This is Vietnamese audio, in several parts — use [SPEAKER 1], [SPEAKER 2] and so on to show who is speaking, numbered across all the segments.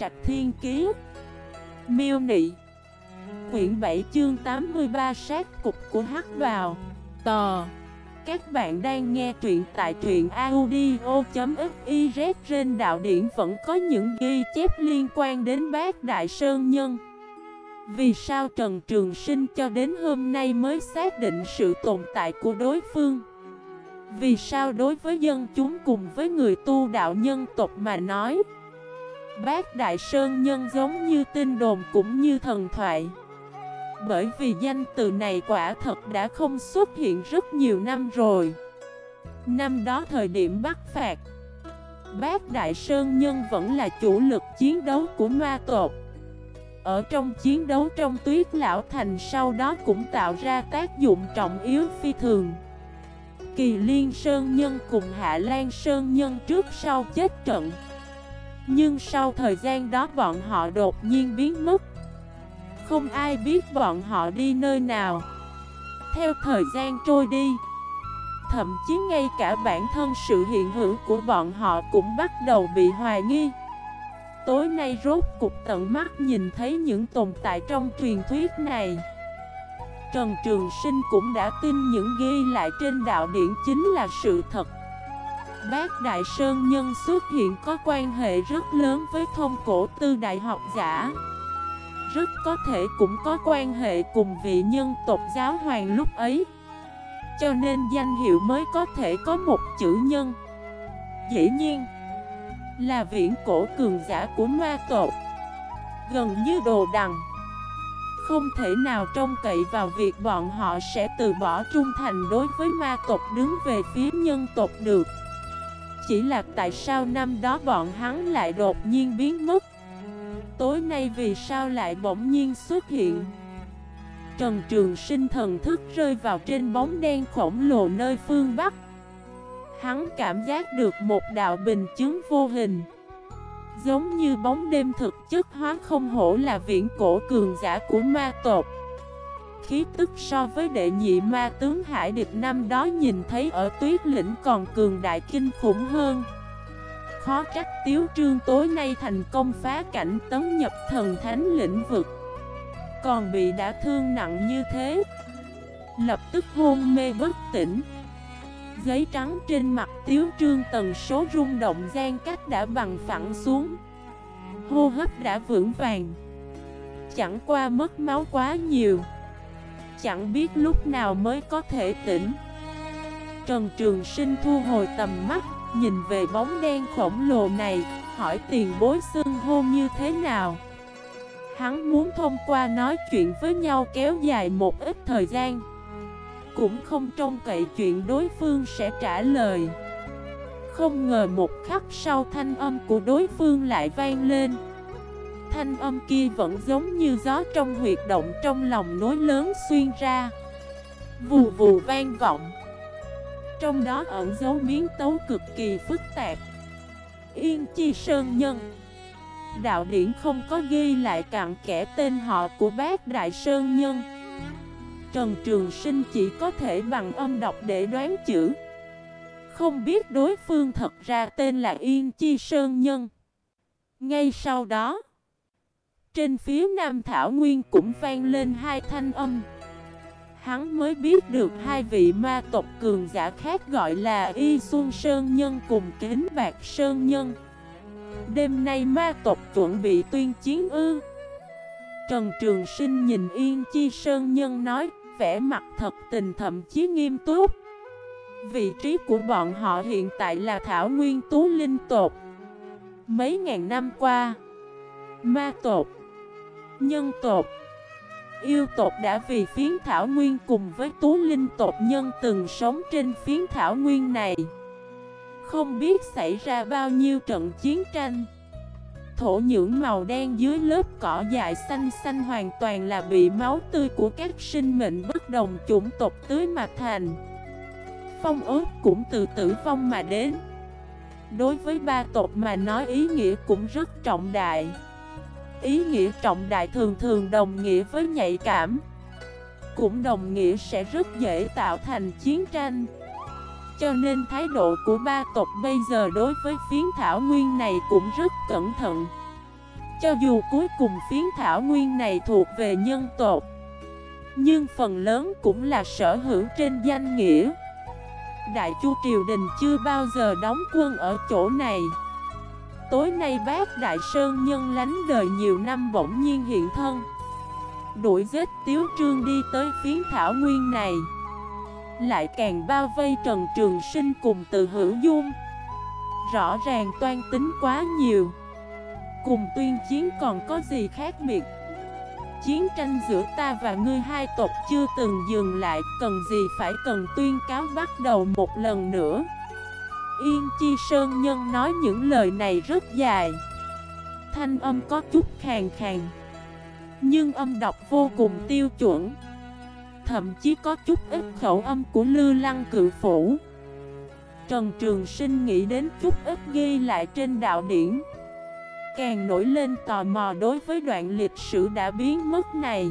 [SPEAKER 1] Trạch Thiên Kiế. Miêu Nị. Quyển 7 chương 83 sát cục của Hắc vào Tò. Các bạn đang nghe truyện tại truyện audio.xyz Trên đạo điển vẫn có những ghi chép liên quan đến bác Đại Sơn Nhân. Vì sao Trần Trường Sinh cho đến hôm nay mới xác định sự tồn tại của đối phương? Vì sao đối với dân chúng cùng với người tu đạo nhân tộc mà nói Bác Đại Sơn Nhân giống như tin đồn cũng như thần thoại. Bởi vì danh từ này quả thật đã không xuất hiện rất nhiều năm rồi. Năm đó thời điểm bắt phạt, Bác Đại Sơn Nhân vẫn là chủ lực chiến đấu của ma tộc. Ở trong chiến đấu trong tuyết lão thành sau đó cũng tạo ra tác dụng trọng yếu phi thường. Kỳ Liên Sơn Nhân cùng Hạ Lan Sơn Nhân trước sau chết trận nhưng sau thời gian đó bọn họ đột nhiên biến mất. Không ai biết bọn họ đi nơi nào. Theo thời gian trôi đi, Thậm chí ngay cả bản thân sự hiện hữu của bọn họ cũng bắt đầu bị hoài nghi. Tối nay rốt cục tận mắt nhìn thấy những tồn tại trong truyền thuyết này. Trần Trường Sinh cũng đã tin những ghi lại trên đạo điển chính là sự thật. Bác Đại Sơn Nhân xuất hiện có quan hệ rất lớn với thông cổ tư đại học giả. Rất có thể cũng có quan hệ cùng vị nhân tộc giáo hoàng lúc ấy. Cho nên danh hiệu mới có thể có một chữ nhân. Dĩ nhiên, Là viễn cổ cường giả của ma tộc. Gần như đồ đằng. Không thể nào trông cậy vào việc bọn họ sẽ từ bỏ trung thành đối với ma tộc đứng về phía nhân tộc được chỉ là tại sao năm đó bọn hắn lại đột nhiên biến mất. Tối nay vì sao lại bỗng nhiên xuất hiện? Trần Trường Sinh thần thức rơi vào trên bóng đen khổng lồ nơi phương Bắc. Hắn cảm giác được một đạo bình chứng vô hình. Giống như bóng đêm thực chất hóa không hổ là viễn cổ cường giả của ma tộc khí tức so với đệ nhị ma tướng Hải Điệp năm đó nhìn thấy ở tuyết lĩnh còn cường đại kinh khủng hơn. Khó trách Tiếu Trương tối nay thành công phá cảnh tấn nhập thần thánh lĩnh vực. Còn bị đã thương nặng như thế. Lập tức hôn mê bất tỉnh. Giấy trắng trên mặt Tiếu Trương tần số rung động gian cách đã bằng phẳng xuống. Hô hấp đã vững vàng. Chẳng qua mất máu quá nhiều chẳng biết lúc nào mới có thể tỉnh. Trần Trường Sinh thu hồi tầm mắt, Nhìn về bóng đen khổng lồ này, Hỏi tiền bối xưng hôn như thế nào. Hắn muốn thông qua nói chuyện với nhau kéo dài một ít thời gian. Cũng không trông cậy chuyện đối phương sẽ trả lời. Không ngờ một khắc sau thanh âm của đối phương lại vang lên. Thanh âm kia vẫn giống như gió trong huyệt động trong lòng nối lớn xuyên ra. Vù vù vang vọng. Trong đó ẩn dấu biến tấu cực kỳ phức tạp. Yên Chi Sơn Nhân. Đạo điển không có ghi lại cặn kẽ tên họ của bác Đại Sơn Nhân. Trần Trường Sinh chỉ có thể bằng âm đọc để đoán chữ. Không biết đối phương thật ra tên là Yên Chi Sơn Nhân. Ngay sau đó trên phía Nam Thảo Nguyên cũng vang lên hai thanh âm. Hắn mới biết được hai vị ma tộc cường giả khác gọi là Y Xuân Sơn Nhân cùng Kính Bạc Sơn Nhân. Đêm nay ma tộc chuẩn bị tuyên chiến ư? Trần Trường Sinh nhìn Yên Chi Sơn Nhân nói, vẻ mặt thật tình thậm chí nghiêm túc. Vị trí của bọn họ hiện tại là Thảo Nguyên Tú Linh tộc. Mấy ngàn năm qua, Ma tộc nhân tộc. Yêu tộc đã vì phiến thảo nguyên cùng với tú linh tộc nhân từng sống trên phiến thảo nguyên này. Không biết xảy ra bao nhiêu trận chiến tranh. Thổ nhưỡng màu đen dưới lớp cỏ dại xanh xanh hoàn toàn là bị máu tươi của các sinh mệnh bất đồng chủng tộc tưới mà thành. Phong ớt cũng từ tử vong mà đến. Đối với ba tộc mà nói ý nghĩa cũng rất trọng đại. Ý nghĩa trọng đại thường thường đồng nghĩa với nhạy cảm. Cũng đồng nghĩa sẽ rất dễ tạo thành chiến tranh. Cho nên thái độ của ba tộc bây giờ đối với phiến thảo nguyên này cũng rất cẩn thận. Cho dù cuối cùng phiến thảo nguyên này thuộc về nhân tộc, Nhưng phần lớn cũng là sở hữu trên danh nghĩa. Đại Chu Triều Đình chưa bao giờ đóng quân ở chỗ này. Tối nay bác Đại Sơn nhân lánh đời nhiều năm bỗng nhiên hiện thân. Đuổi giết Tiếu Trương đi tới phiến thảo nguyên này. Lại càng bao vây Trần Trường Sinh cùng từ hữu dung. Rõ ràng toan tính quá nhiều. Cùng tuyên chiến còn có gì khác biệt? Chiến tranh giữa ta và ngươi hai tộc chưa từng dừng lại, Cần gì phải cần tuyên cáo bắt đầu một lần nữa? Yên Chi Sơn Nhân nói những lời này rất dài. Thanh âm có chút khàn khàn, Nhưng âm đọc vô cùng tiêu chuẩn. Thậm chí có chút ít khẩu âm của Lư Lăng Cự Phủ. Trần Trường Sinh nghĩ đến chút ít ghi lại trên đạo điển. Càng nổi lên tò mò đối với đoạn lịch sử đã biến mất này.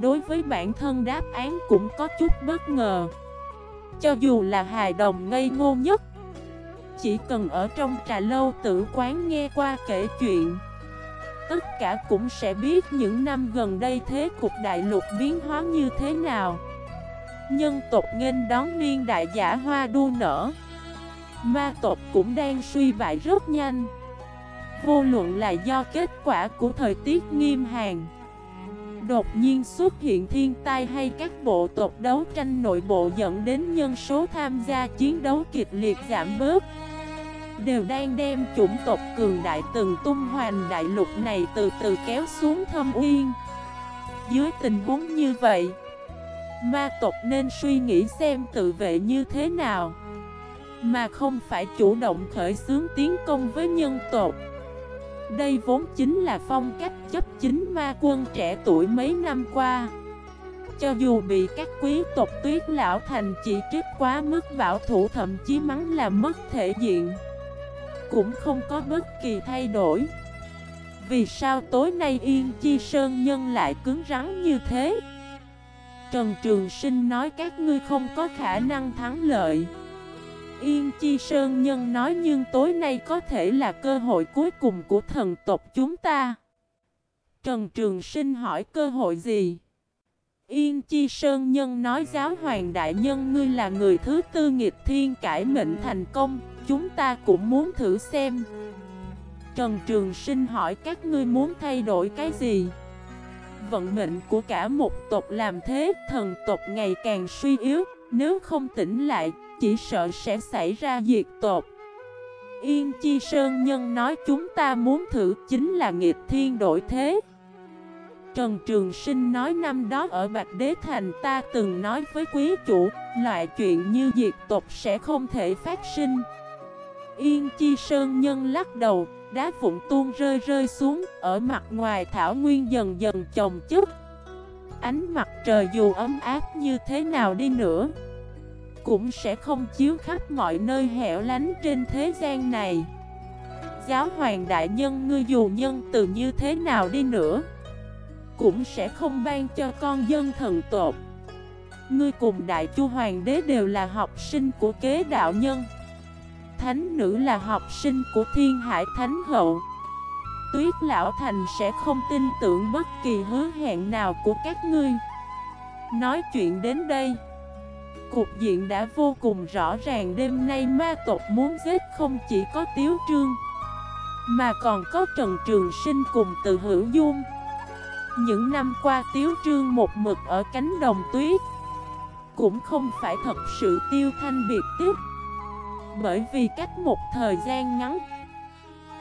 [SPEAKER 1] Đối với bản thân đáp án cũng có chút bất ngờ. Cho dù là hài đồng ngây ngô nhất chỉ cần ở trong trà lâu tử quán nghe qua kể chuyện. Tất cả cũng sẽ biết những năm gần đây thế cục đại lục biến hóa như thế nào. Nhân tộc nghênh đón niên đại giả hoa đua nở. Ma tộc cũng đang suy bại rất nhanh. Vô luận là do kết quả của thời tiết nghiêm hàng Đột nhiên xuất hiện thiên tai hay các bộ tộc đấu tranh nội bộ dẫn đến nhân số tham gia chiến đấu kịch liệt giảm bớt. Đều đang đem chủng tộc cường đại từng tung hoành đại lục này từ từ kéo xuống thâm uyên. Dưới tình huống như vậy, Ma tộc nên suy nghĩ xem tự vệ như thế nào. Mà không phải chủ động khởi xướng tiến công với nhân tộc. Đây vốn chính là phong cách chấp chính ma quân trẻ tuổi mấy năm qua. Cho dù bị các quý tộc tuyết lão thành chỉ trích quá mức bảo thủ thậm chí mắng là mất thể diện. Cũng không có bất kỳ thay đổi Vì sao tối nay Yên Chi Sơn Nhân lại cứng rắn như thế Trần Trường Sinh nói các ngươi không có khả năng thắng lợi Yên Chi Sơn Nhân nói nhưng tối nay có thể là cơ hội cuối cùng của thần tộc chúng ta. Trần Trường Sinh hỏi cơ hội gì? Yên Chi Sơn Nhân nói giáo hoàng đại nhân ngươi là người thứ tư nghịch thiên cải mệnh thành công, chúng ta cũng muốn thử xem. Trần Trường Sinh hỏi các ngươi muốn thay đổi cái gì? Vận mệnh của cả một tộc làm thế, thần tộc ngày càng suy yếu, nếu không tỉnh lại, chỉ sợ sẽ xảy ra diệt tộc. Yên Chi Sơn Nhân nói chúng ta muốn thử chính là nghịch thiên đổi thế. Trần Trường Sinh nói năm đó ở Bạch Đế Thành ta từng nói với quý chủ, loại chuyện như diệt tộc sẽ không thể phát sinh. Yên Chi Sơn Nhân lắc đầu, đá vụn tuôn rơi rơi xuống, ở mặt ngoài thảo nguyên dần dần chồng chất. Ánh mặt trời dù ấm áp như thế nào đi nữa cũng sẽ không chiếu khắp mọi nơi hẻo lánh trên thế gian này Giáo hoàng đại nhân ngươi dù nhân từ như thế nào đi nữa cũng sẽ không ban cho con dân thần tột. Ngươi cùng đại chu hoàng đế đều là học sinh của kế đạo nhân. Thánh nữ là học sinh của thiên hải thánh hậu. Tuyết lão thành sẽ không tin tưởng bất kỳ hứa hẹn nào của các ngươi. Nói chuyện đến đây, Cục diện đã vô cùng rõ ràng. Đêm nay ma tộc muốn giết không chỉ có Tiếu Trương, Mà còn có Trần Trường Sinh cùng từ hữu dung. Những năm qua Tiếu Trương một mực ở cánh đồng tuyết. Cũng không phải thật sự tiêu thanh biệt tiếp. Bởi vì cách một thời gian ngắn,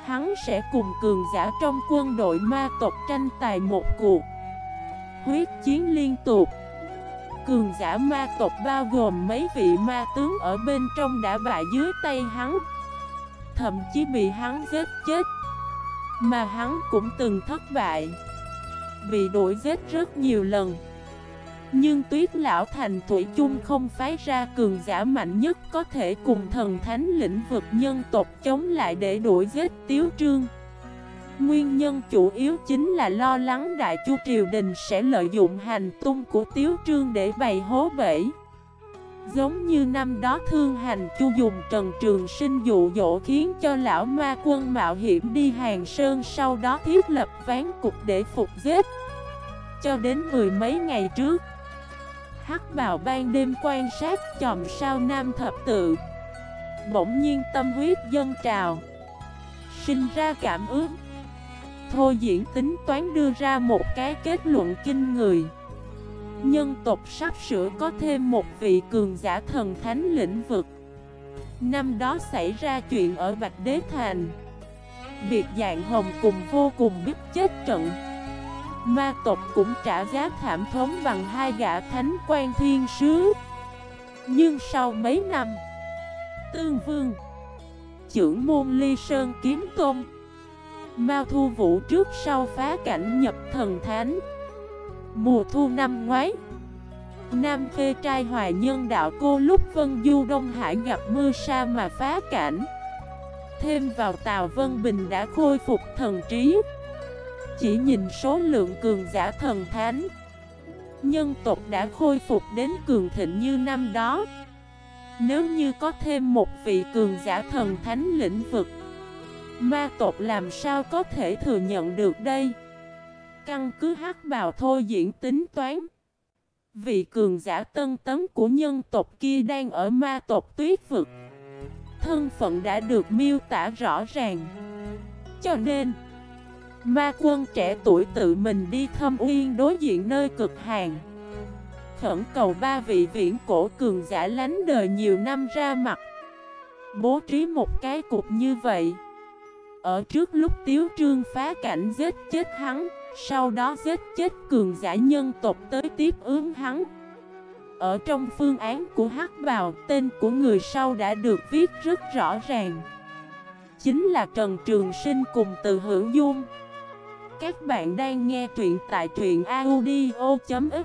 [SPEAKER 1] Hắn sẽ cùng cường giả trong quân đội ma tộc tranh tài một cuộc. Huyết chiến liên tục. Cường giả ma tộc bao gồm mấy vị ma tướng ở bên trong đã bại dưới tay hắn. Thậm chí bị hắn giết chết. Mà hắn cũng từng thất bại. Bị đuổi giết rất nhiều lần. Nhưng tuyết lão thành thủy chung không phái ra cường giả mạnh nhất Có thể cùng thần thánh lĩnh vực nhân tộc chống lại để đuổi giết tiếu trương. Nguyên nhân chủ yếu chính là lo lắng Đại Chu Triều Đình sẽ lợi dụng hành tung của Tiếu Trương để bày hố bể. Giống như năm đó thương hành chu dùng Trần Trường Sinh dụ dỗ khiến cho lão ma quân mạo hiểm đi hàng sơn sau đó thiết lập ván cục để phục giết. Cho đến mười mấy ngày trước, hắc bào ban đêm quan sát chòm sao nam thập tự. Bỗng nhiên tâm huyết dân trào, sinh ra cảm ứng Thôi diễn tính toán đưa ra một cái kết luận kinh người. Nhân tộc sắp sửa có thêm một vị cường giả thần thánh lĩnh vực. Năm đó xảy ra chuyện ở Bạch Đế Thành. Biệt dạng hồng cùng vô cùng biết chết trận. Ma tộc cũng trả giá thảm thống bằng hai gã thánh quan thiên sứ. Nhưng sau mấy năm, Tương Vương Chưởng môn ly sơn kiếm tôn Mao thu vũ trước sau phá cảnh nhập thần thánh. Mùa thu năm ngoái, Nam Khê trai Hoài nhân đạo cô lúc Vân Du Đông Hải gặp mưa sa mà phá cảnh. Thêm vào Tào Vân Bình đã khôi phục thần trí. Chỉ nhìn số lượng cường giả thần thánh, Nhân tộc đã khôi phục đến cường thịnh như năm đó. Nếu như có thêm một vị cường giả thần thánh lĩnh vực, Ma tộc làm sao có thể thừa nhận được đây? Căn cứ hắc bào thôi diễn tính toán. Vị cường giả tân tấn của nhân tộc kia đang ở ma tộc tuyết vực. Thân phận đã được miêu tả rõ ràng. Cho nên, Ma quân trẻ tuổi tự mình đi thâm uyên đối diện nơi cực hàng. Khẩn cầu ba vị viễn cổ cường giả lánh đời nhiều năm ra mặt. Bố trí một cái cục như vậy, Ở trước lúc Tiếu Trương phá cảnh giết chết hắn sau đó giết chết cường giả nhân tộc tới tiếp ứng hắn. Ở trong phương án của Hắc Bào, Tên của người sau đã được viết rất rõ ràng. Chính là Trần Trường Sinh cùng từ hữu dung. Các bạn đang nghe truyện tại truyện audio.fif